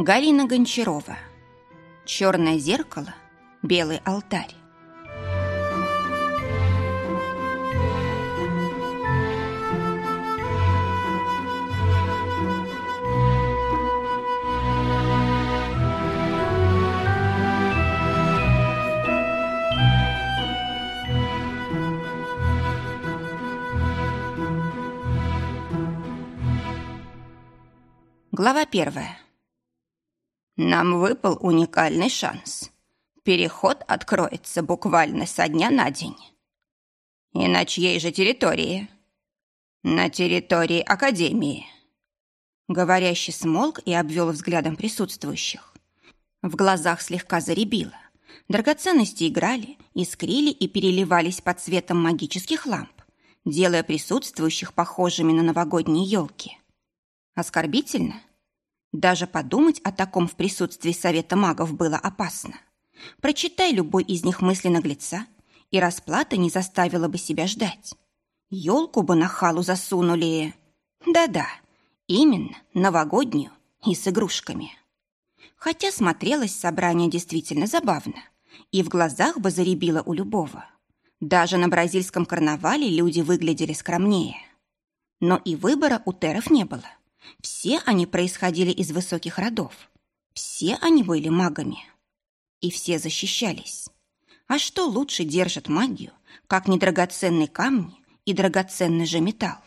Галина Гончарова. Черное зеркало, белый алтарь. Глава первая. Нам выпал уникальный шанс. Переход откроется буквально со дня на день. И на чьей же территории? На территории Академии. Говорящий смолк и обвел взглядом присутствующих. В глазах слегка заребило. Драгоценности играли, искрили и переливались под цветом магических ламп, делая присутствующих похожими на новогодние елки. Оскорбительно? Даже подумать о таком в присутствии совета магов было опасно. Прочитай любой из них мысли наглеца, и расплата не заставила бы себя ждать. Елку бы на халу засунули. Да-да, именно, новогоднюю и с игрушками. Хотя смотрелось собрание действительно забавно, и в глазах бы заребило у любого. Даже на бразильском карнавале люди выглядели скромнее. Но и выбора у теров не было. Все они происходили из высоких родов. Все они были магами. И все защищались. А что лучше держит магию, как недрагоценные камни и драгоценный же металл?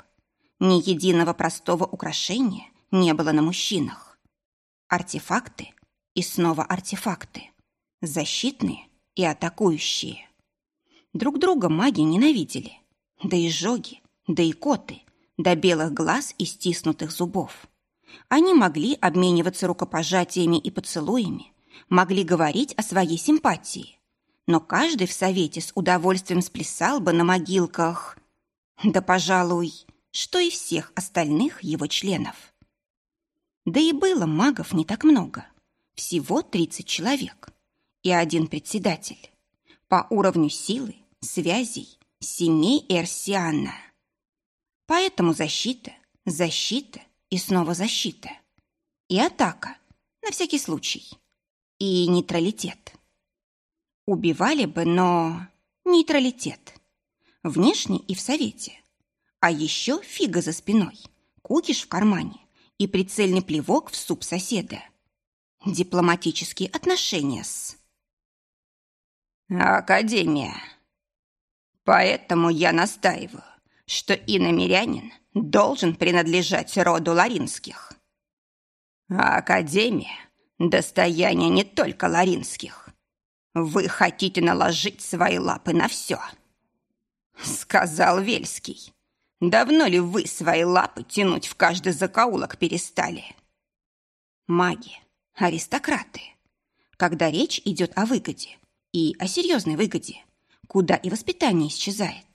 Ни единого простого украшения не было на мужчинах. Артефакты и снова артефакты. Защитные и атакующие. Друг друга маги ненавидели. Да и жоги, да и коты, до белых глаз и стиснутых зубов. Они могли обмениваться рукопожатиями и поцелуями, могли говорить о своей симпатии, но каждый в совете с удовольствием сплясал бы на могилках, да, пожалуй, что и всех остальных его членов. Да и было магов не так много, всего 30 человек и один председатель. По уровню силы, связей, семей Эрсиана – Поэтому защита, защита и снова защита. И атака, на всякий случай. И нейтралитет. Убивали бы, но нейтралитет. Внешне и в совете. А еще фига за спиной, кукиш в кармане и прицельный плевок в суп соседа. Дипломатические отношения с... Академия. Поэтому я настаиваю что иномирянин должен принадлежать роду Ларинских. А Академия – достояние не только Ларинских. Вы хотите наложить свои лапы на все. Сказал Вельский. Давно ли вы свои лапы тянуть в каждый закоулок перестали? Маги, аристократы. Когда речь идет о выгоде и о серьезной выгоде, куда и воспитание исчезает.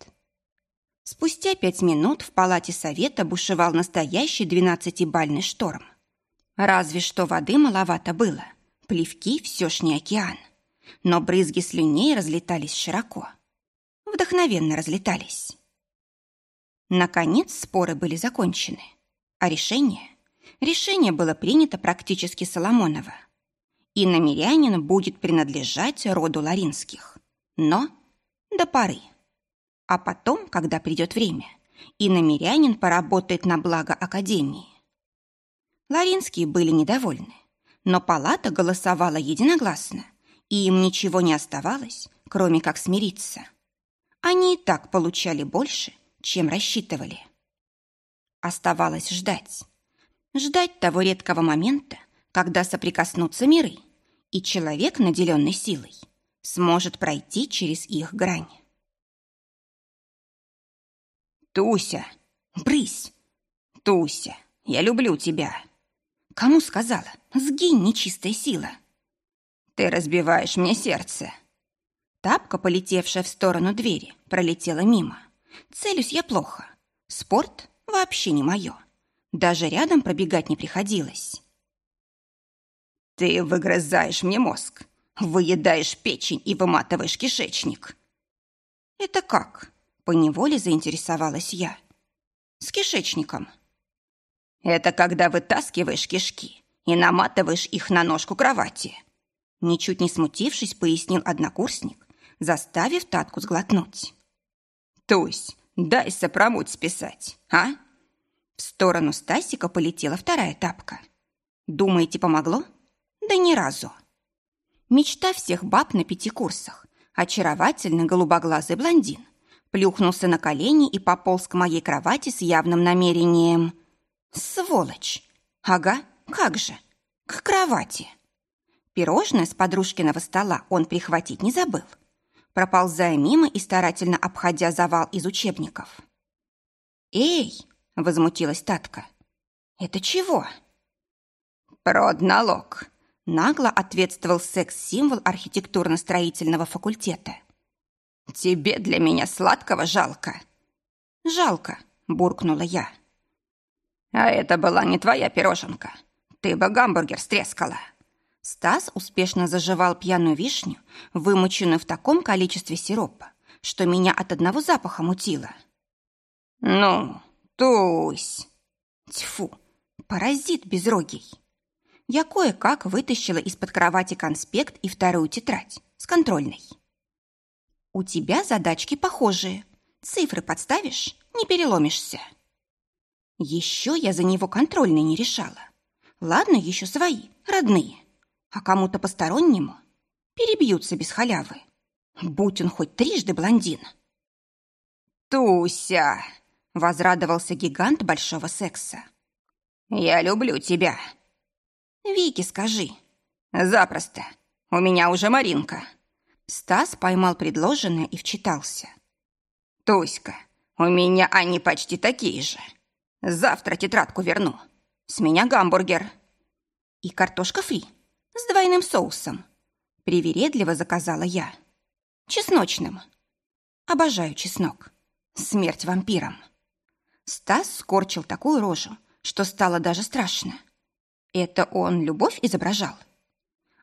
Спустя пять минут в палате совета бушевал настоящий двенадцатибальный шторм. Разве что воды маловато было. Плевки все ж не океан. Но брызги слюней разлетались широко. Вдохновенно разлетались. Наконец споры были закончены. А решение? Решение было принято практически Соломоново. И намерянин будет принадлежать роду Ларинских. Но до поры. А потом, когда придет время, и намерянин поработает на благо Академии. Ларинские были недовольны, но палата голосовала единогласно, и им ничего не оставалось, кроме как смириться. Они и так получали больше, чем рассчитывали. Оставалось ждать. Ждать того редкого момента, когда соприкоснутся миры, и человек, наделенный силой, сможет пройти через их грань. «Туся! Брысь! Туся, я люблю тебя!» «Кому сказала? Сгинь, нечистая сила!» «Ты разбиваешь мне сердце!» Тапка, полетевшая в сторону двери, пролетела мимо. Целюсь я плохо. Спорт вообще не мое. Даже рядом пробегать не приходилось. «Ты выгрызаешь мне мозг, выедаешь печень и выматываешь кишечник». «Это как?» Поневоле заинтересовалась я. С кишечником. Это когда вытаскиваешь кишки и наматываешь их на ножку кровати. Ничуть не смутившись, пояснил однокурсник, заставив Татку сглотнуть. «Тусь, дай сопромуть списать, а?» В сторону Стасика полетела вторая тапка. «Думаете, помогло?» «Да ни разу». Мечта всех баб на пяти курсах. Очаровательный голубоглазый блондин. Плюхнулся на колени и пополз к моей кровати с явным намерением. «Сволочь! Ага, как же! К кровати!» Пирожное с подружкиного стола он прихватить не забыл, проползая мимо и старательно обходя завал из учебников. «Эй!» — возмутилась Татка. «Это чего?» «Продналог», — нагло ответствовал секс-символ архитектурно-строительного факультета. «Тебе для меня сладкого жалко». «Жалко», — буркнула я. «А это была не твоя пироженка. Ты бы гамбургер стрескала». Стас успешно заживал пьяную вишню, вымоченную в таком количестве сиропа, что меня от одного запаха мутило. «Ну, тусь!» Тьфу, паразит безрогий. Я кое-как вытащила из-под кровати конспект и вторую тетрадь с контрольной. «У тебя задачки похожие. Цифры подставишь, не переломишься». Еще я за него контрольные не решала. Ладно, еще свои, родные а кому-то постороннему перебьются без халявы. Будь он хоть трижды блондин. «Туся!» — возрадовался гигант большого секса. «Я люблю тебя!» «Вики, скажи!» «Запросто! У меня уже Маринка!» Стас поймал предложенное и вчитался. «Туська, у меня они почти такие же. Завтра тетрадку верну. С меня гамбургер». «И картошка фри», с двойным соусом. Привередливо заказала я. Чесночным. Обожаю чеснок. Смерть вампирам. Стас скорчил такую рожу, что стало даже страшно. Это он любовь изображал?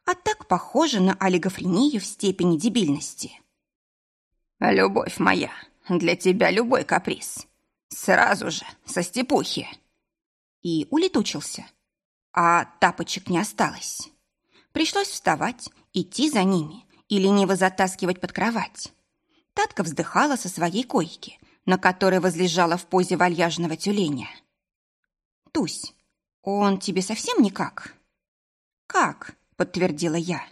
А так похоже на олигофрению в степени дебильности. «Любовь моя, для тебя любой каприз. Сразу же, со степухи». И улетучился. А тапочек не осталось. Пришлось вставать, идти за ними и лениво затаскивать под кровать. Татка вздыхала со своей койки, на которой возлежала в позе вальяжного тюленя. «Тусь, он тебе совсем никак?» «Как?» — подтвердила я.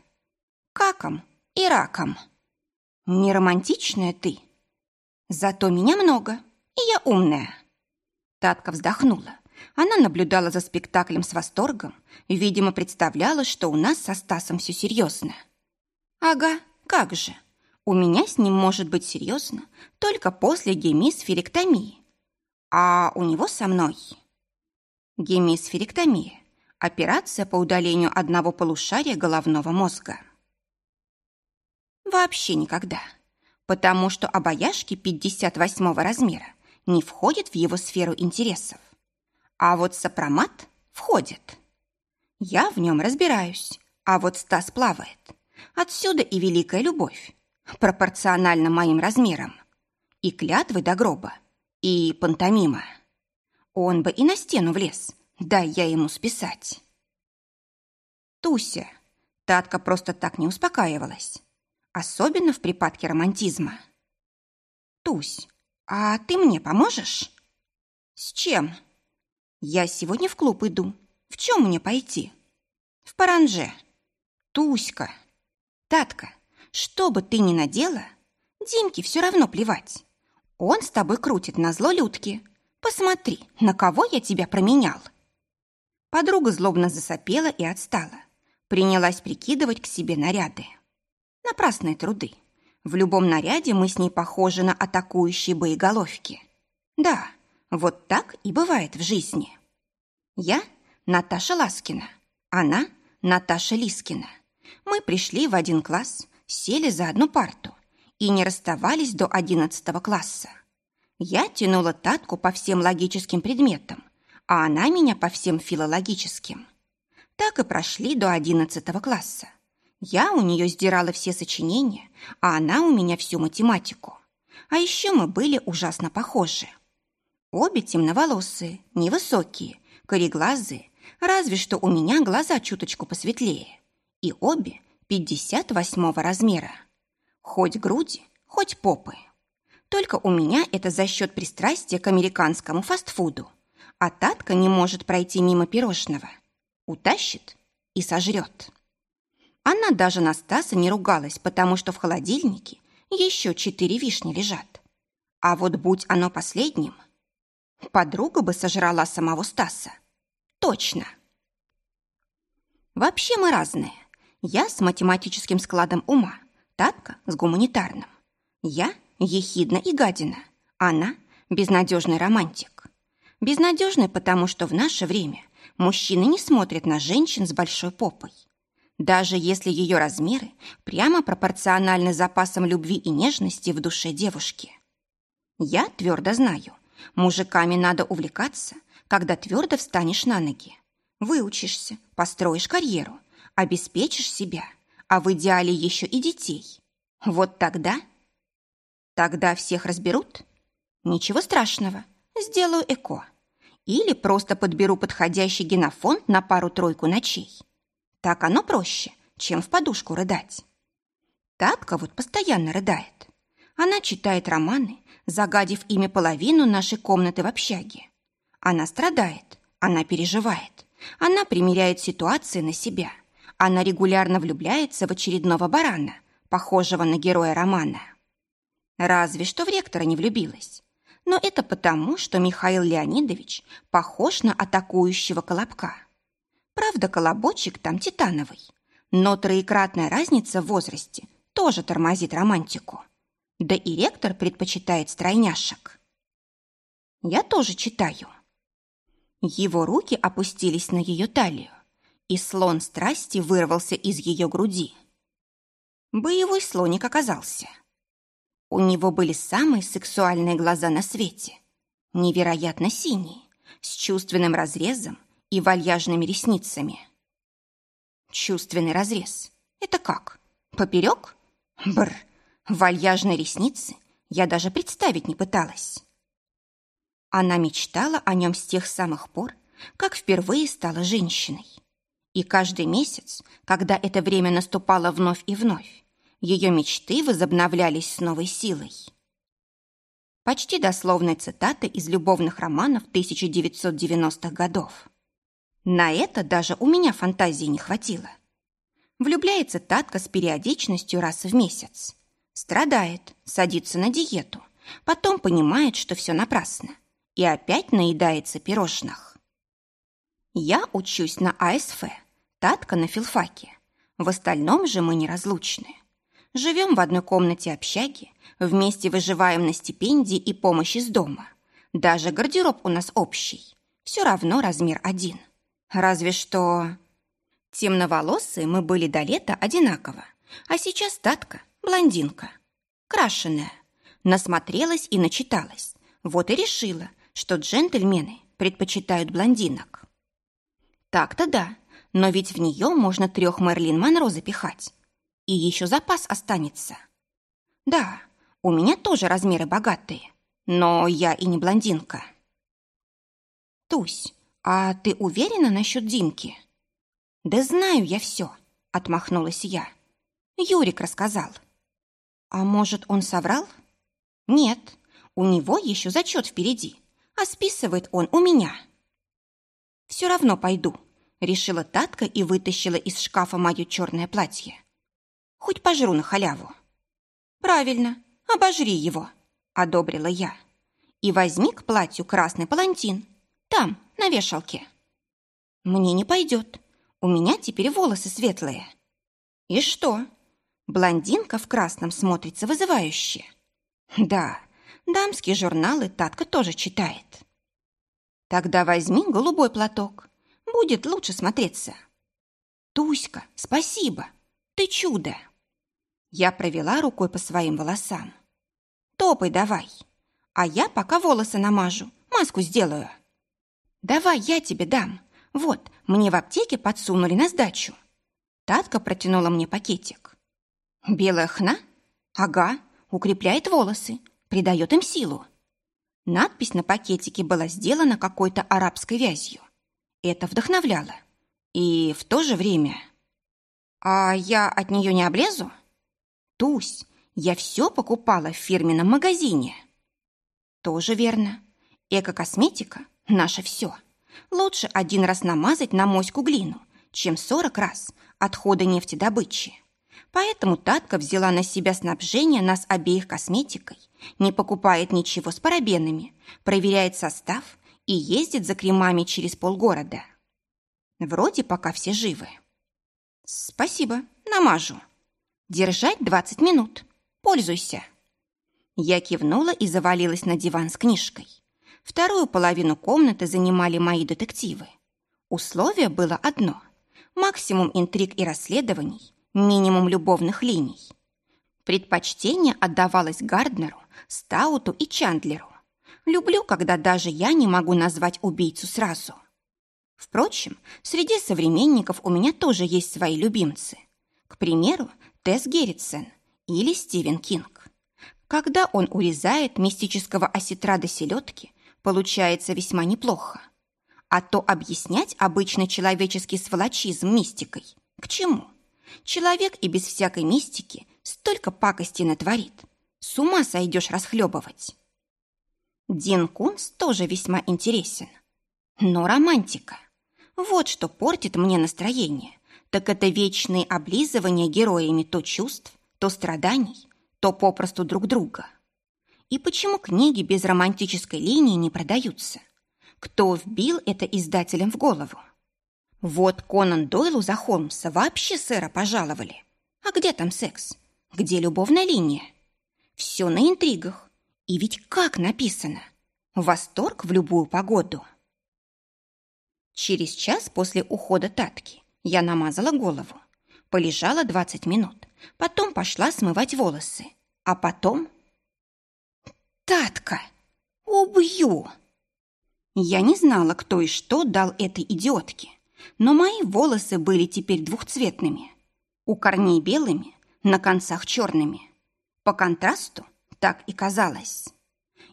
«Каком и раком». «Не романтичная ты. Зато меня много, и я умная». Татка вздохнула. Она наблюдала за спектаклем с восторгом видимо, представляла, что у нас со Стасом все серьезно. «Ага, как же. У меня с ним может быть серьезно только после гемисферектомии. А у него со мной...» Гемисферектомия – операция по удалению одного полушария головного мозга. Вообще никогда. Потому что обаяшки 58 размера не входят в его сферу интересов. А вот сопромат входит. Я в нем разбираюсь, а вот Стас плавает. Отсюда и великая любовь, пропорционально моим размерам. И клятвы до гроба, и пантомима. Он бы и на стену влез, дай я ему списать. Туся. Татка просто так не успокаивалась. Особенно в припадке романтизма. Тусь, а ты мне поможешь? С чем? Я сегодня в клуб иду. В чем мне пойти? В паранже. Туська. Татка, что бы ты ни надела, Димке все равно плевать. Он с тобой крутит на зло Людки. Посмотри, на кого я тебя променял. Подруга злобно засопела и отстала. Принялась прикидывать к себе наряды. Напрасные труды. В любом наряде мы с ней похожи на атакующие боеголовки. Да, вот так и бывает в жизни. Я Наташа Ласкина, она Наташа Лискина. Мы пришли в один класс, сели за одну парту и не расставались до одиннадцатого класса. Я тянула Татку по всем логическим предметам, а она меня по всем филологическим. Так и прошли до одиннадцатого класса. Я у нее сдирала все сочинения, а она у меня всю математику. А еще мы были ужасно похожи. Обе темноволосые, невысокие, кореглазые, Разве что у меня глаза чуточку посветлее. И обе 58 размера. Хоть груди, хоть попы. Только у меня это за счет пристрастия к американскому фастфуду. А Татка не может пройти мимо пирожного. Утащит и сожрет. Она даже на Стаса не ругалась, потому что в холодильнике еще четыре вишни лежат. А вот будь оно последним, подруга бы сожрала самого Стаса. Точно. Вообще мы разные. Я с математическим складом ума, Татка с гуманитарным. Я ехидна и гадина, она безнадежный романтик. Безнадежный, потому что в наше время мужчины не смотрят на женщин с большой попой. Даже если ее размеры прямо пропорциональны запасам любви и нежности в душе девушки. Я твердо знаю, мужиками надо увлекаться, когда твердо встанешь на ноги. Выучишься, построишь карьеру, обеспечишь себя, а в идеале еще и детей. Вот тогда... Тогда всех разберут? Ничего страшного, сделаю эко. Или просто подберу подходящий генофонд на пару-тройку ночей. Так оно проще, чем в подушку рыдать. Татка вот постоянно рыдает. Она читает романы, загадив ими половину нашей комнаты в общаге. Она страдает, она переживает, она примеряет ситуации на себя. Она регулярно влюбляется в очередного барана, похожего на героя романа. Разве что в ректора не влюбилась. Но это потому, что Михаил Леонидович похож на атакующего колобка. Правда, колобочек там титановый, но троекратная разница в возрасте тоже тормозит романтику. Да и ректор предпочитает стройняшек. Я тоже читаю. Его руки опустились на ее талию, и слон страсти вырвался из ее груди. Боевой слоник оказался. У него были самые сексуальные глаза на свете, невероятно синие, с чувственным разрезом и вальяжными ресницами. Чувственный разрез. Это как? Поперек? Бр. Вальяжные ресницы я даже представить не пыталась. Она мечтала о нем с тех самых пор, как впервые стала женщиной. И каждый месяц, когда это время наступало вновь и вновь, ее мечты возобновлялись с новой силой. Почти дословная цитата из любовных романов 1990-х годов. На это даже у меня фантазии не хватило. Влюбляется Татка с периодичностью раз в месяц. Страдает, садится на диету, потом понимает, что все напрасно, и опять наедается пирожных. Я учусь на АСФ, Татка на филфаке. В остальном же мы неразлучны. Живем в одной комнате общаги, вместе выживаем на стипендии и помощи с дома. Даже гардероб у нас общий. Все равно размер один. Разве что... Темноволосые мы были до лета одинаково, а сейчас Татка – блондинка. Крашеная. Насмотрелась и начиталась. Вот и решила, что джентльмены предпочитают блондинок. Так-то да, но ведь в нее можно трех Мерлин Монро запихать. И еще запас останется. Да, у меня тоже размеры богатые, но я и не блондинка. Тусь, «А ты уверена насчет Димки?» «Да знаю я все», — отмахнулась я. Юрик рассказал. «А может, он соврал?» «Нет, у него еще зачет впереди, а списывает он у меня». «Все равно пойду», — решила Татка и вытащила из шкафа мое черное платье. «Хоть пожру на халяву». «Правильно, обожри его», — одобрила я. «И возьми к платью красный палантин. Там, на вешалке. Мне не пойдет. У меня теперь волосы светлые. И что? Блондинка в красном смотрится вызывающе. Да, дамские журналы Татка тоже читает. Тогда возьми голубой платок. Будет лучше смотреться. Туська, спасибо. Ты чудо. Я провела рукой по своим волосам. Топай давай. А я пока волосы намажу, маску сделаю. «Давай я тебе дам. Вот, мне в аптеке подсунули на сдачу». Татка протянула мне пакетик. «Белая хна? Ага, укрепляет волосы, придает им силу». Надпись на пакетике была сделана какой-то арабской вязью. Это вдохновляло. И в то же время... А я от нее не облезу? Тусь, я все покупала в фирменном магазине. Тоже верно. Эко-косметика – наше все. Лучше один раз намазать на моську глину, чем сорок раз отходы нефтедобычи. Поэтому Татка взяла на себя снабжение нас обеих косметикой, не покупает ничего с парабенами, проверяет состав и ездит за кремами через полгорода. Вроде пока все живы. Спасибо, намажу. Держать 20 минут. Пользуйся. Я кивнула и завалилась на диван с книжкой. Вторую половину комнаты занимали мои детективы. Условие было одно – максимум интриг и расследований, минимум любовных линий. Предпочтение отдавалось Гарднеру, Стауту и Чандлеру. Люблю, когда даже я не могу назвать убийцу сразу. Впрочем, среди современников у меня тоже есть свои любимцы. К примеру, Тесс Герритсен или Стивен Кинг. Когда он урезает мистического осетра до селедки, получается весьма неплохо. А то объяснять обычный человеческий сволочизм мистикой к чему? Человек и без всякой мистики столько пакости натворит. С ума сойдешь расхлебывать. Дин Кунс тоже весьма интересен. Но романтика. Вот что портит мне настроение. Так это вечные облизывания героями то чувств, то страданий, то попросту друг друга. И почему книги без романтической линии не продаются? Кто вбил это издателям в голову? Вот Конан Дойлу за Холмса вообще сэра пожаловали. А где там секс? Где любовная линия? Все на интригах. И ведь как написано? Восторг в любую погоду. Через час после ухода Татки я намазала голову. Полежала 20 минут. Потом пошла смывать волосы. А потом... Татка! Убью! Я не знала, кто и что дал этой идиотке но мои волосы были теперь двухцветными. У корней белыми, на концах черными. По контрасту так и казалось.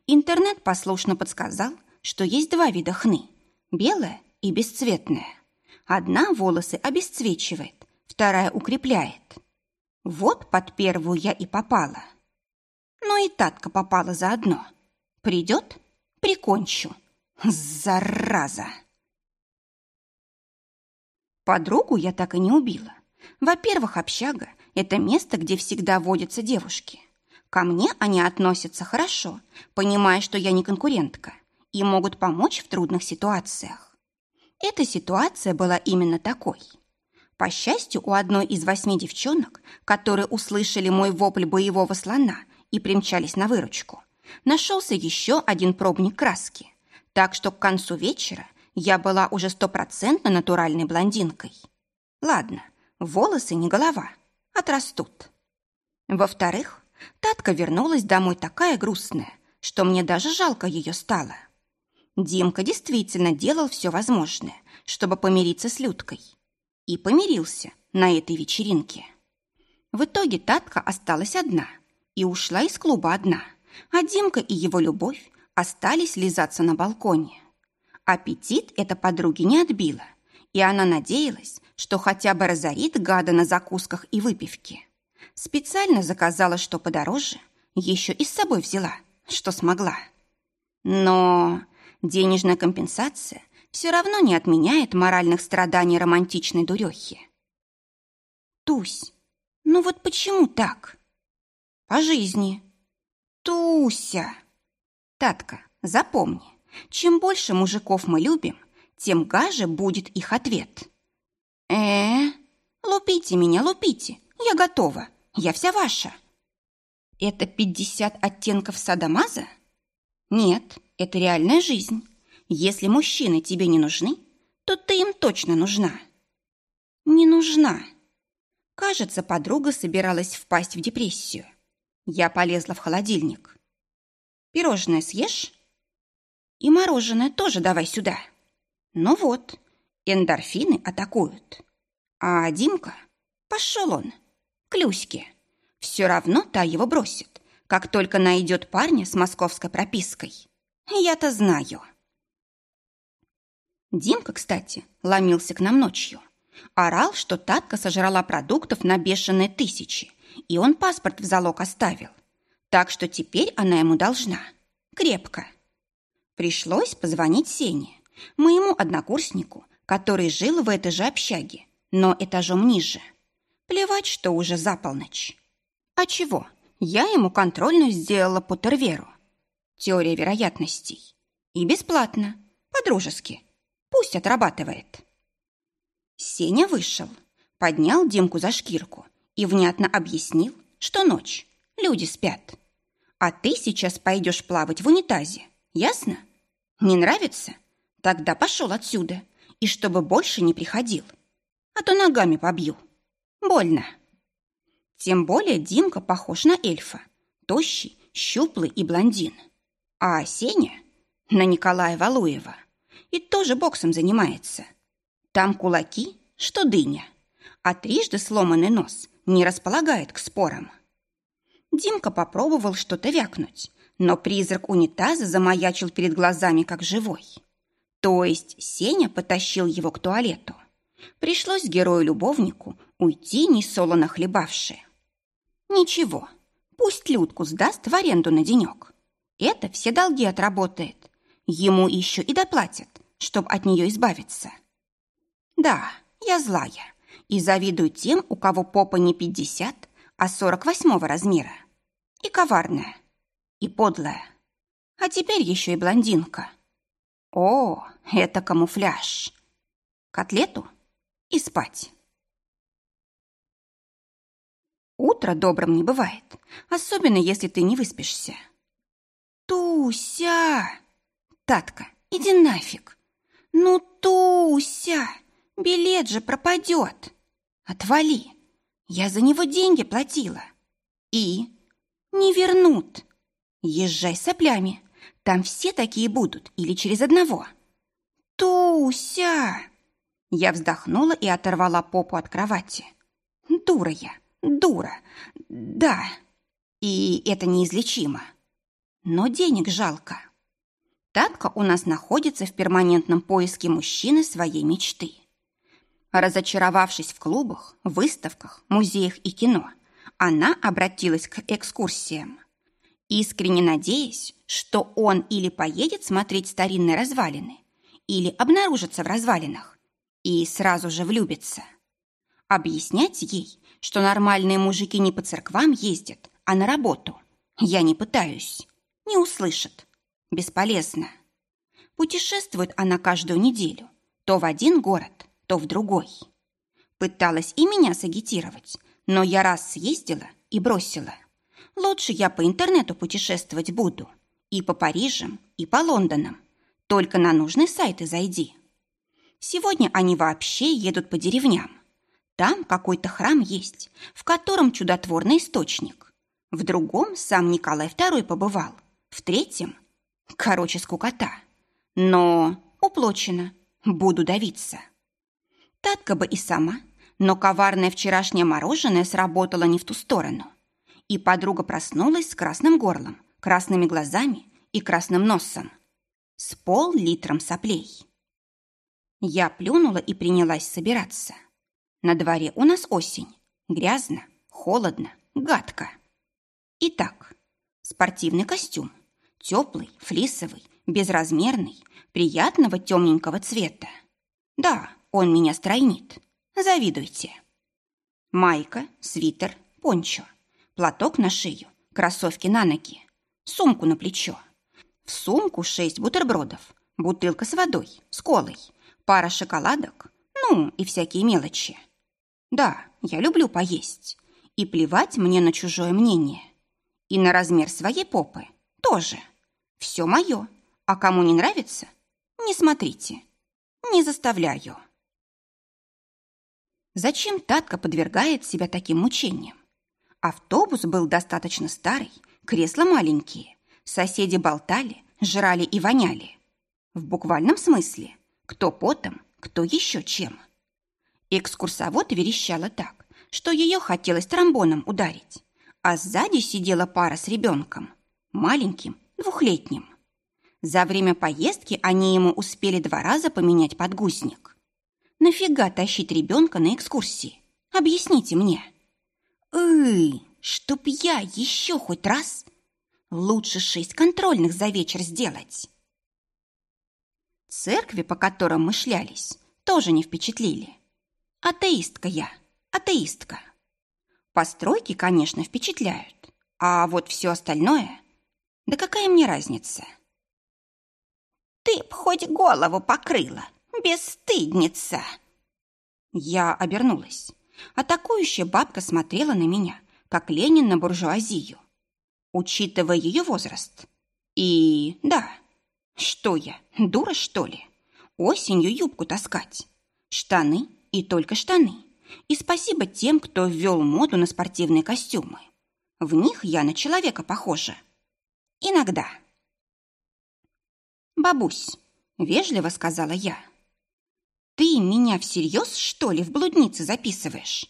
Интернет послушно подсказал, что есть два вида хны – белая и бесцветная. Одна волосы обесцвечивает, вторая укрепляет. Вот под первую я и попала. Но и Татка попала заодно. Придет – прикончу. Зараза! Подругу я так и не убила. Во-первых, общага – это место, где всегда водятся девушки. Ко мне они относятся хорошо, понимая, что я не конкурентка, и могут помочь в трудных ситуациях. Эта ситуация была именно такой. По счастью, у одной из восьми девчонок, которые услышали мой вопль боевого слона и примчались на выручку, нашелся еще один пробник краски. Так что к концу вечера я была уже стопроцентно натуральной блондинкой. Ладно, волосы не голова, отрастут. Во-вторых, Татка вернулась домой такая грустная, что мне даже жалко ее стало. Димка действительно делал все возможное, чтобы помириться с Людкой. И помирился на этой вечеринке. В итоге Татка осталась одна и ушла из клуба одна, а Димка и его любовь остались лизаться на балконе. Аппетит эта подруги не отбила, и она надеялась, что хотя бы разорит гада на закусках и выпивке. Специально заказала что подороже, еще и с собой взяла, что смогла. Но денежная компенсация все равно не отменяет моральных страданий романтичной дурехи. Тусь, ну вот почему так? По жизни. Туся. Татка, запомни, чем больше мужиков мы любим, тем гаже будет их ответ. э э лупите меня, лупите, я готова, я вся ваша. Это пятьдесят оттенков садомаза? Нет, это реальная жизнь. Если мужчины тебе не нужны, то ты им точно нужна. Не нужна. Кажется, подруга собиралась впасть в депрессию. Я полезла в холодильник. «Пирожное съешь?» И мороженое тоже давай сюда. Ну вот, эндорфины атакуют. А Димка, пошел он, к Люське. Все равно та его бросит, как только найдет парня с московской пропиской. Я-то знаю. Димка, кстати, ломился к нам ночью. Орал, что Татка сожрала продуктов на бешеные тысячи, и он паспорт в залог оставил. Так что теперь она ему должна. Крепко. Пришлось позвонить Сене, моему однокурснику, который жил в этой же общаге, но этажом ниже. Плевать, что уже за полночь. А чего? Я ему контрольную сделала по Терверу. Теория вероятностей. И бесплатно, по-дружески. Пусть отрабатывает. Сеня вышел, поднял Димку за шкирку и внятно объяснил, что ночь, люди спят. А ты сейчас пойдешь плавать в унитазе, ясно? Не нравится? Тогда пошел отсюда, и чтобы больше не приходил. А то ногами побью. Больно. Тем более Димка похож на эльфа. Тощий, щуплый и блондин. А Сеня — на Николая Валуева. И тоже боксом занимается. Там кулаки, что дыня. А трижды сломанный нос не располагает к спорам. Димка попробовал что-то вякнуть, но призрак унитаза замаячил перед глазами как живой. То есть Сеня потащил его к туалету. Пришлось герою-любовнику уйти несолоно хлебавши. Ничего, пусть Людку сдаст в аренду на денек. Это все долги отработает. Ему еще и доплатят, чтобы от нее избавиться. Да, я злая и завидую тем, у кого попа не 50, а 48 размера. И коварная, и подлая. А теперь еще и блондинка. О, это камуфляж. Котлету и спать. Утро добрым не бывает, особенно если ты не выспишься. Туся! Татка, иди нафиг! Ну, Туся! Билет же пропадет. Отвали. Я за него деньги платила. И? Не вернут. Езжай соплями. Там все такие будут или через одного. Туся! Я вздохнула и оторвала попу от кровати. Дура я, дура. Да. И это неизлечимо. Но денег жалко. Татка у нас находится в перманентном поиске мужчины своей мечты. Разочаровавшись в клубах, выставках, музеях и кино, она обратилась к экскурсиям. Искренне надеясь, что он или поедет смотреть старинные развалины, или обнаружится в развалинах, и сразу же влюбится. Объяснять ей, что нормальные мужики не по церквам ездят, а на работу, я не пытаюсь. Не услышит. Бесполезно. Путешествует она каждую неделю, то в один город, то в другой. Пыталась и меня сагитировать, но я раз съездила и бросила. Лучше я по интернету путешествовать буду. И по Парижам, и по Лондонам. Только на нужные сайты зайди. Сегодня они вообще едут по деревням. Там какой-то храм есть, в котором чудотворный источник. В другом сам Николай II побывал. В третьем... Короче, скукота. Но уплочено. Буду давиться. Татка бы и сама, но коварное вчерашнее мороженое сработало не в ту сторону. И подруга проснулась с красным горлом, красными глазами и красным носом. С пол-литром соплей. Я плюнула и принялась собираться. На дворе у нас осень. Грязно, холодно, гадко. Итак, спортивный костюм. Теплый, флисовый, безразмерный, приятного темненького цвета. Да, он меня стройнит. Завидуйте. Майка, свитер, пончо, платок на шею, кроссовки на ноги, сумку на плечо. В сумку шесть бутербродов, бутылка с водой, с колой, пара шоколадок, ну и всякие мелочи. Да, я люблю поесть. И плевать мне на чужое мнение. И на размер своей попы тоже. Все мое. А кому не нравится, не смотрите. Не заставляю. Зачем Татка подвергает себя таким мучениям? Автобус был достаточно старый, кресла маленькие. Соседи болтали, жрали и воняли. В буквальном смысле. Кто потом, кто еще чем. Экскурсовод верещала так, что ее хотелось тромбоном ударить. А сзади сидела пара с ребенком. Маленьким, двухлетним. За время поездки они ему успели два раза поменять подгузник. Нафига тащить ребенка на экскурсии? Объясните мне. Эй, чтоб я еще хоть раз... Лучше шесть контрольных за вечер сделать. Церкви, по которым мы шлялись, тоже не впечатлили. Атеистка я, атеистка. Постройки, конечно, впечатляют, а вот все остальное... Да какая мне разница? Ты б хоть голову покрыла, бесстыдница! Я обернулась. Атакующая бабка смотрела на меня, как Ленин на буржуазию, учитывая ее возраст. И да, что я, дура, что ли? Осенью юбку таскать. Штаны и только штаны. И спасибо тем, кто ввел моду на спортивные костюмы. В них я на человека похожа. Иногда. «Бабусь», — вежливо сказала я, — «ты меня всерьез, что ли, в блуднице записываешь?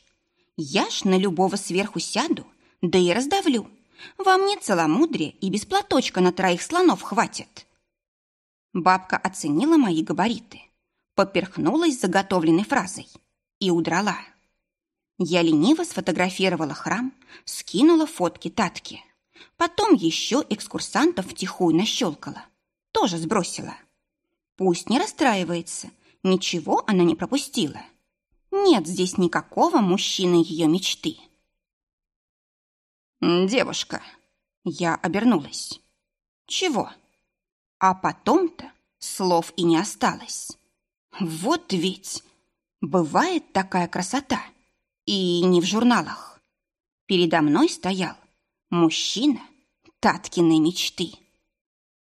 Я ж на любого сверху сяду, да и раздавлю. Вам не целомудрия и без платочка на троих слонов хватит». Бабка оценила мои габариты, поперхнулась заготовленной фразой и удрала. Я лениво сфотографировала храм, скинула фотки Татки. Потом еще экскурсантов втихую нащелкала. Тоже сбросила. Пусть не расстраивается, ничего она не пропустила. Нет здесь никакого мужчины ее мечты. «Девушка», — я обернулась. «Чего?» А потом-то слов и не осталось. Вот ведь бывает такая красота, и не в журналах. Передо мной стоял мужчина Таткиной мечты.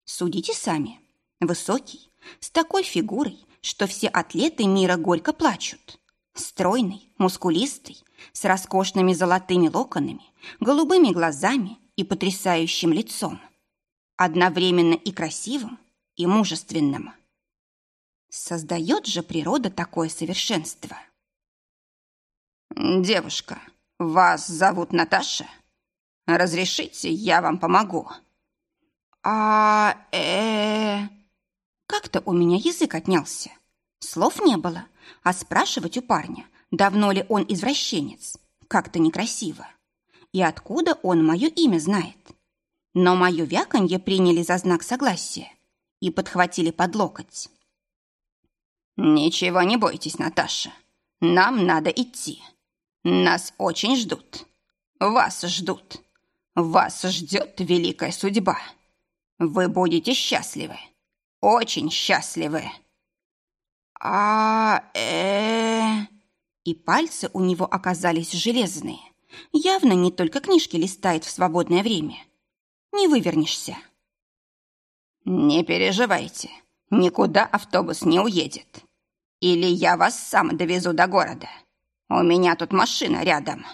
Судите сами. Высокий, с такой фигурой, что все атлеты мира горько плачут. Стройный, мускулистый, с роскошными золотыми локонами, голубыми глазами и потрясающим лицом одновременно и красивым, и мужественным. Создает же природа такое совершенство. «Девушка, вас зовут Наташа? Разрешите, я вам помогу?» «А... э...» Как-то у меня язык отнялся. Слов не было, а спрашивать у парня, давно ли он извращенец, как-то некрасиво. И откуда он мое имя знает? но мое вяканье приняли за знак согласия и подхватили под локоть. «Ничего не бойтесь, Наташа. Нам надо идти. Нас очень ждут. Вас ждут. Вас ждет великая судьба. Вы будете счастливы. Очень счастливы». А, э, И пальцы у него оказались железные. Явно не только книжки листает в свободное время не вывернешься. Не переживайте, никуда автобус не уедет. Или я вас сам довезу до города. У меня тут машина рядом.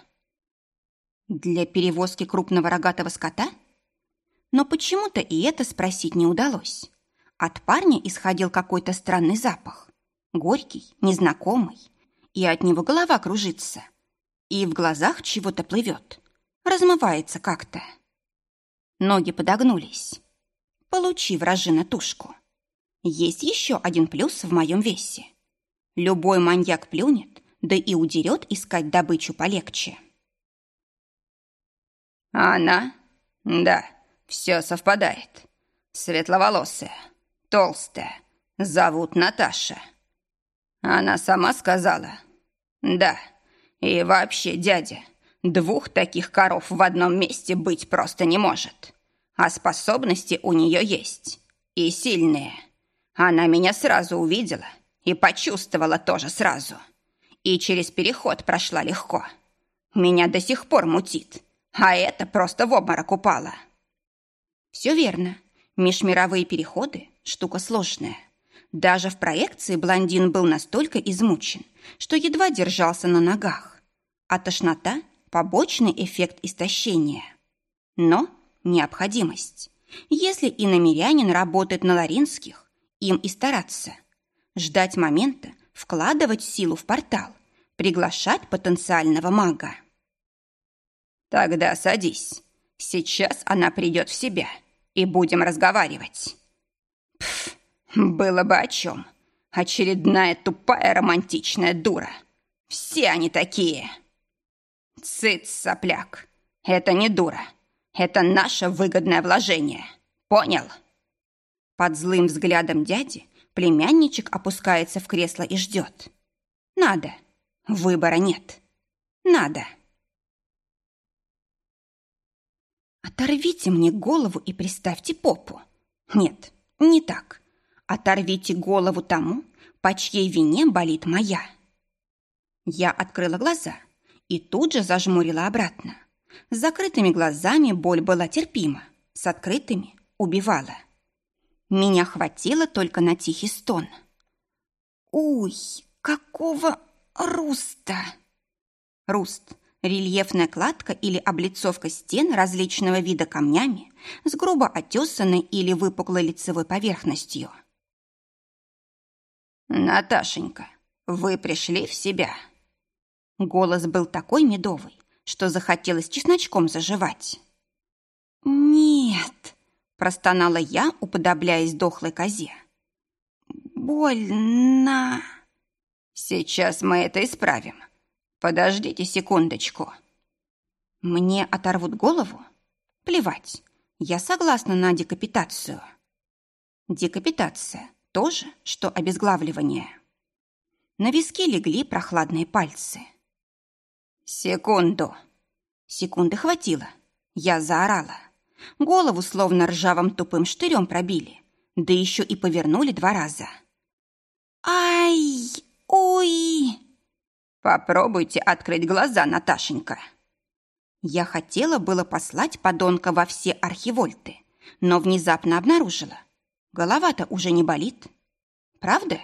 Для перевозки крупного рогатого скота? Но почему-то и это спросить не удалось. От парня исходил какой-то странный запах. Горький, незнакомый. И от него голова кружится. И в глазах чего-то плывет. Размывается как-то. Ноги подогнулись. Получи, вражина, тушку. Есть еще один плюс в моем весе. Любой маньяк плюнет, да и удерет искать добычу полегче. Она? Да, все совпадает. Светловолосая, толстая, зовут Наташа. Она сама сказала? Да. И вообще, дядя, Двух таких коров в одном месте быть просто не может. А способности у нее есть. И сильные. Она меня сразу увидела и почувствовала тоже сразу. И через переход прошла легко. Меня до сих пор мутит, а это просто в обморок упала. Все верно. Межмировые переходы – штука сложная. Даже в проекции блондин был настолько измучен, что едва держался на ногах. А тошнота – побочный эффект истощения. Но необходимость. Если и намерянин работает на ларинских, им и стараться. Ждать момента, вкладывать силу в портал, приглашать потенциального мага. Тогда садись. Сейчас она придет в себя, и будем разговаривать. Было бы о чем. Очередная тупая романтичная дура. Все они такие. Цыц, сопляк. Это не дура. Это наше выгодное вложение. Понял? Под злым взглядом дяди племянничек опускается в кресло и ждет. Надо. Выбора нет. Надо. Оторвите мне голову и приставьте попу. Нет, не так. Оторвите голову тому, по чьей вине болит моя. Я открыла глаза и тут же зажмурила обратно. С закрытыми глазами боль была терпима, с открытыми убивала. Меня хватило только на тихий стон. «Уй, какого руста!» Руст – рельефная кладка или облицовка стен различного вида камнями с грубо отесанной или выпуклой лицевой поверхностью. «Наташенька, вы пришли в себя!» Голос был такой медовый, что захотелось чесночком заживать. «Нет!» – простонала я, уподобляясь дохлой козе. «Больно!» «Сейчас мы это исправим. Подождите секундочку». «Мне оторвут голову? Плевать, я согласна на декапитацию». Декапитация – то же, что обезглавливание. На виски легли прохладные пальцы – «Секунду!» Секунды хватило. Я заорала. Голову словно ржавым тупым штырем пробили. Да еще и повернули два раза. «Ай! Ой!» «Попробуйте открыть глаза, Наташенька!» Я хотела было послать подонка во все архивольты, но внезапно обнаружила. Голова-то уже не болит. Правда?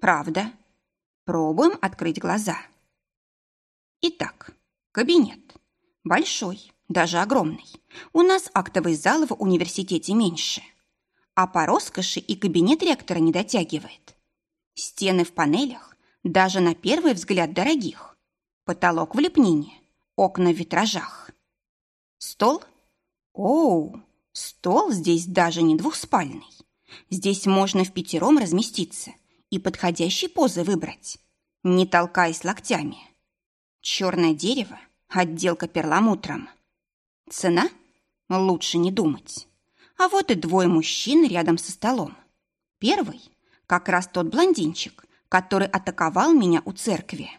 Правда. Пробуем открыть глаза. Итак, кабинет. Большой, даже огромный. У нас актовый зал в университете меньше. А по роскоши и кабинет ректора не дотягивает. Стены в панелях, даже на первый взгляд дорогих. Потолок в лепнине, окна в витражах. Стол? Оу, стол здесь даже не двухспальный. Здесь можно в пятером разместиться и подходящей позы выбрать, не толкаясь локтями. Черное дерево, отделка перламутром. Цена? Лучше не думать. А вот и двое мужчин рядом со столом. Первый – как раз тот блондинчик, который атаковал меня у церкви.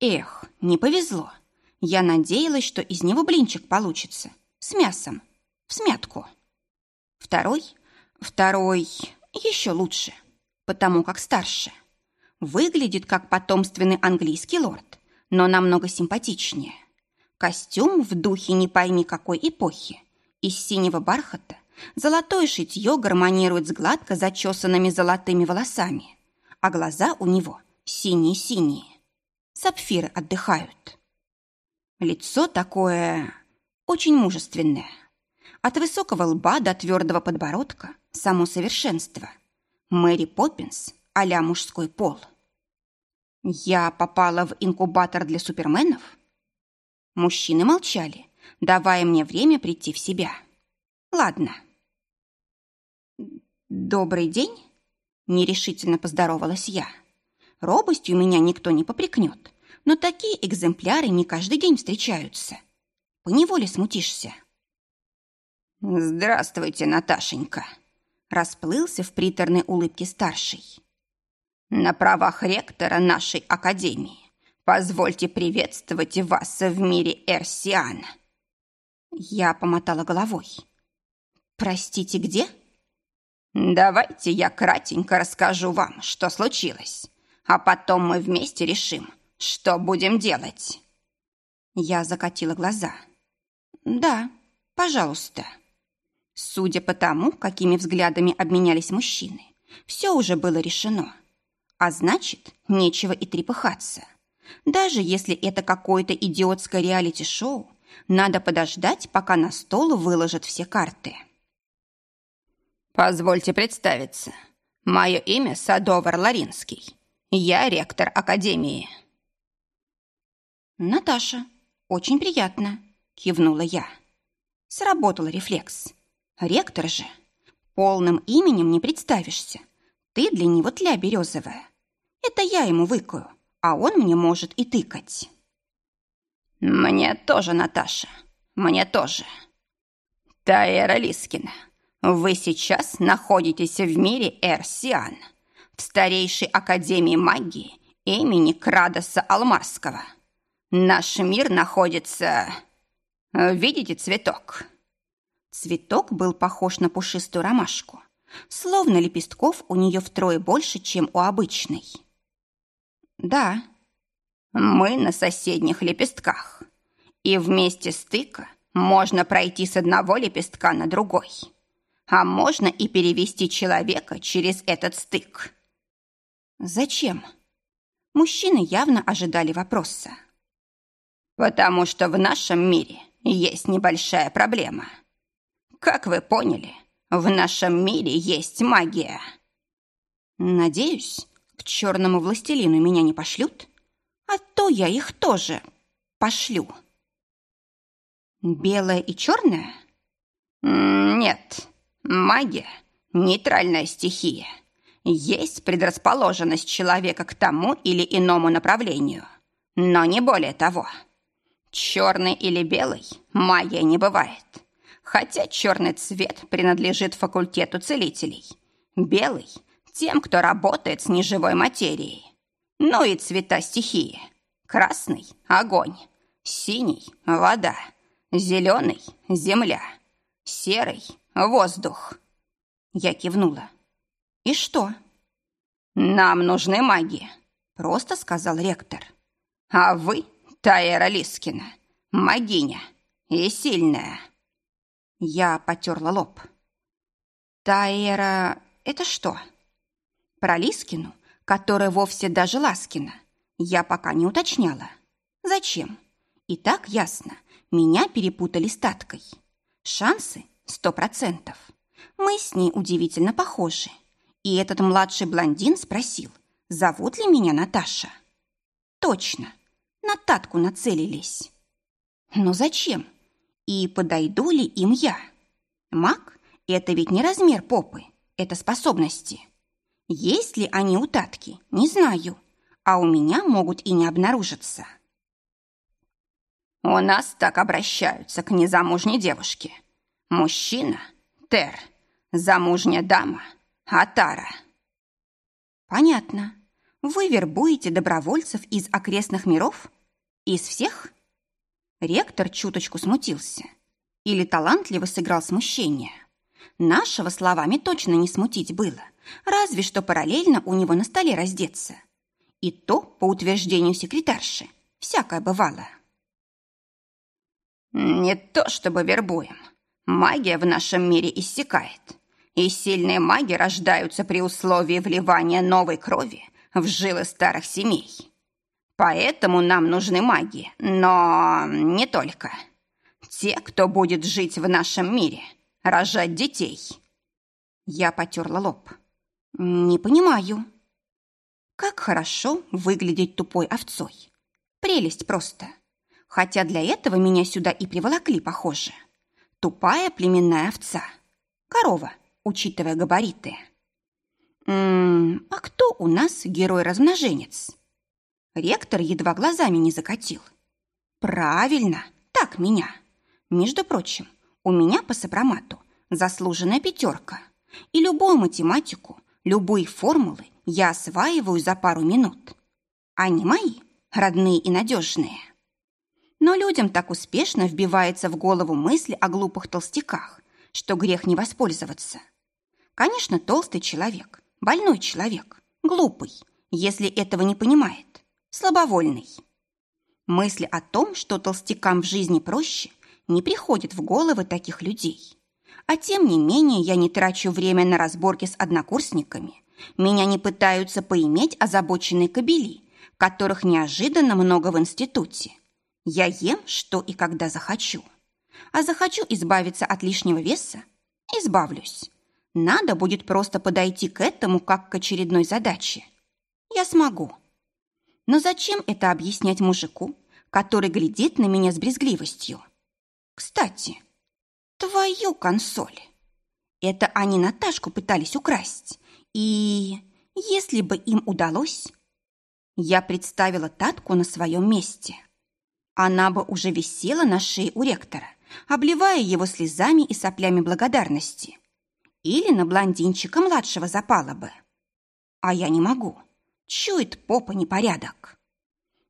Эх, не повезло. Я надеялась, что из него блинчик получится. С мясом. В смятку. Второй? Второй еще лучше, потому как старше. Выглядит как потомственный английский лорд но намного симпатичнее. Костюм в духе не пойми какой эпохи. Из синего бархата золотое шитье гармонирует с гладко зачесанными золотыми волосами, а глаза у него синие-синие. Сапфиры отдыхают. Лицо такое очень мужественное. От высокого лба до твердого подбородка само совершенство. Мэри Поппинс а мужской пол. Я попала в инкубатор для суперменов? Мужчины молчали, давая мне время прийти в себя. Ладно. Добрый день, нерешительно поздоровалась я. Робостью меня никто не попрекнет, но такие экземпляры не каждый день встречаются. Поневоле смутишься. «Здравствуйте, Наташенька!» Расплылся в приторной улыбке старший. На правах ректора нашей академии позвольте приветствовать вас в мире Эрсиана. Я помотала головой. Простите, где? Давайте я кратенько расскажу вам, что случилось, а потом мы вместе решим, что будем делать. Я закатила глаза. Да, пожалуйста. Судя по тому, какими взглядами обменялись мужчины, все уже было решено. А значит, нечего и трепыхаться. Даже если это какое-то идиотское реалити-шоу, надо подождать, пока на стол выложат все карты. «Позвольте представиться. Мое имя Садовар Ларинский. Я ректор Академии». «Наташа, очень приятно», — кивнула я. Сработал рефлекс. «Ректор же. Полным именем не представишься, Ты для него тля березовая. Это я ему выкаю, а он мне может и тыкать. Мне тоже, Наташа, мне тоже. Таэра Лискина, вы сейчас находитесь в мире Эрсиан, в старейшей академии магии имени Крадоса Алмарского. Наш мир находится... Видите цветок? Цветок был похож на пушистую ромашку, словно лепестков у нее втрое больше, чем у обычной. Да, мы на соседних лепестках. И вместе стыка можно пройти с одного лепестка на другой. А можно и перевести человека через этот стык. Зачем? Мужчины явно ожидали вопроса. Потому что в нашем мире есть небольшая проблема. Как вы поняли, в нашем мире есть магия. Надеюсь, к черному властелину меня не пошлют, а то я их тоже пошлю. Белое и черное? Нет, магия – нейтральная стихия. Есть предрасположенность человека к тому или иному направлению, но не более того. Черный или белый магия не бывает. Хотя черный цвет принадлежит факультету целителей. Белый – тем, кто работает с неживой материей. Ну и цвета стихии. Красный – огонь. Синий – вода. Зеленый – земля. Серый – воздух. Я кивнула. И что? Нам нужны маги, просто сказал ректор. А вы, Таэра Лискина, магиня и сильная. Я потерла лоб. Таэра – это что? Про Лискину, которая вовсе даже Ласкина, я пока не уточняла. Зачем? И так ясно, меня перепутали с Таткой. Шансы сто процентов. Мы с ней удивительно похожи. И этот младший блондин спросил, зовут ли меня Наташа. Точно, на Татку нацелились. Но зачем? И подойду ли им я? Маг – это ведь не размер попы, это способности. Есть ли они у Татки, не знаю, а у меня могут и не обнаружиться. У нас так обращаются к незамужней девушке. Мужчина – Тер, замужняя дама – Атара. Понятно. Вы вербуете добровольцев из окрестных миров? Из всех? Ректор чуточку смутился. Или талантливо сыграл смущение. Нашего словами точно не смутить было, разве что параллельно у него на столе раздеться. И то, по утверждению секретарши, всякое бывало. Не то чтобы вербуем. Магия в нашем мире иссякает. И сильные маги рождаются при условии вливания новой крови в жилы старых семей. Поэтому нам нужны маги, но не только. Те, кто будет жить в нашем мире, рожать детей. Я потерла лоб. Не понимаю. Как хорошо выглядеть тупой овцой. Прелесть просто хотя для этого меня сюда и приволокли, похоже. Тупая племенная овца. Корова, учитывая габариты. М а кто у нас герой-размноженец? Ректор едва глазами не закатил. Правильно, так меня. Между прочим, у меня по сопромату заслуженная пятерка. И любую математику, любые формулы я осваиваю за пару минут. Они мои, родные и надежные. Но людям так успешно вбивается в голову мысли о глупых толстяках, что грех не воспользоваться. Конечно, толстый человек, больной человек, глупый, если этого не понимает, слабовольный. Мысли о том, что толстякам в жизни проще, не приходят в головы таких людей. А тем не менее я не трачу время на разборки с однокурсниками. Меня не пытаются поиметь озабоченные кобели, которых неожиданно много в институте. Я ем, что и когда захочу. А захочу избавиться от лишнего веса – избавлюсь. Надо будет просто подойти к этому как к очередной задаче. Я смогу. Но зачем это объяснять мужику, который глядит на меня с брезгливостью? Кстати, твою консоль. Это они Наташку пытались украсть, И если бы им удалось... Я представила Татку на своем месте. Она бы уже висела на шее у ректора, обливая его слезами и соплями благодарности. Или на блондинчика младшего запала бы. А я не могу. Чует попа непорядок.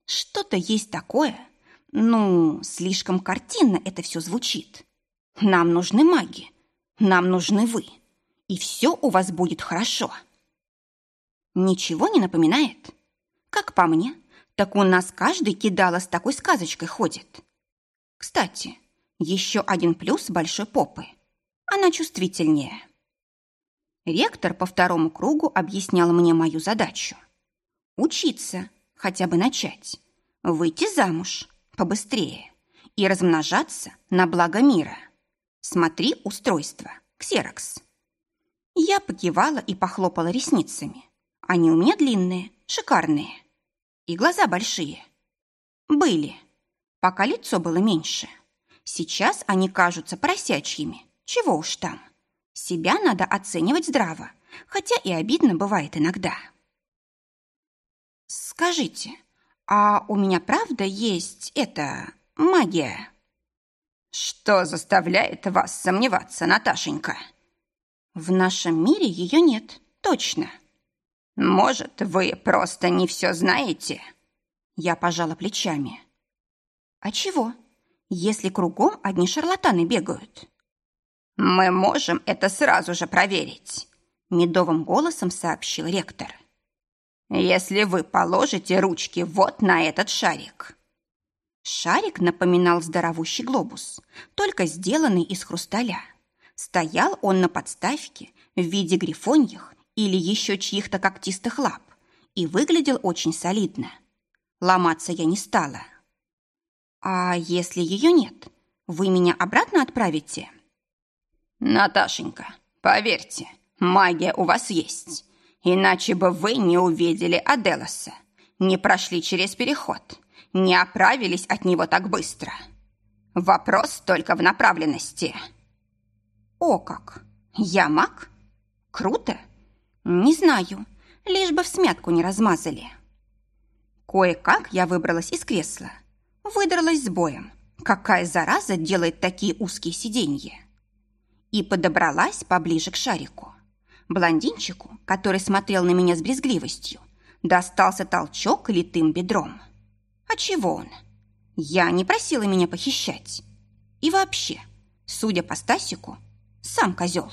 Что-то есть такое. Ну, слишком картинно это все звучит. Нам нужны маги. Нам нужны вы. И все у вас будет хорошо. Ничего не напоминает? Как по мне, так у нас каждый кидала с такой сказочкой ходит. Кстати, еще один плюс большой попы. Она чувствительнее. Ректор по второму кругу объяснял мне мою задачу. Учиться, хотя бы начать. Выйти замуж побыстрее и размножаться на благо мира. Смотри устройство, ксерокс. Я покивала и похлопала ресницами. Они у меня длинные, шикарные. И глаза большие. Были, пока лицо было меньше. Сейчас они кажутся поросячьими. Чего уж там. Себя надо оценивать здраво, хотя и обидно бывает иногда. Скажите, а у меня правда есть эта магия? Что заставляет вас сомневаться, Наташенька? В нашем мире ее нет, точно. «Может, вы просто не все знаете?» Я пожала плечами. «А чего, если кругом одни шарлатаны бегают?» «Мы можем это сразу же проверить», — медовым голосом сообщил ректор. «Если вы положите ручки вот на этот шарик». Шарик напоминал здоровущий глобус, только сделанный из хрусталя. Стоял он на подставке в виде грифоньих или еще чьих-то когтистых лап и выглядел очень солидно. Ломаться я не стала. «А если ее нет, вы меня обратно отправите?» «Наташенька, поверьте, магия у вас есть. Иначе бы вы не увидели Аделоса, не прошли через переход, не оправились от него так быстро. Вопрос только в направленности». «О как! Я маг? Круто!» Не знаю, лишь бы в смятку не размазали. Кое-как я выбралась из кресла. Выдралась с боем. Какая зараза делает такие узкие сиденья? И подобралась поближе к шарику. Блондинчику, который смотрел на меня с брезгливостью, достался толчок литым бедром. А чего он? Я не просила меня похищать. И вообще, судя по Стасику, сам козел.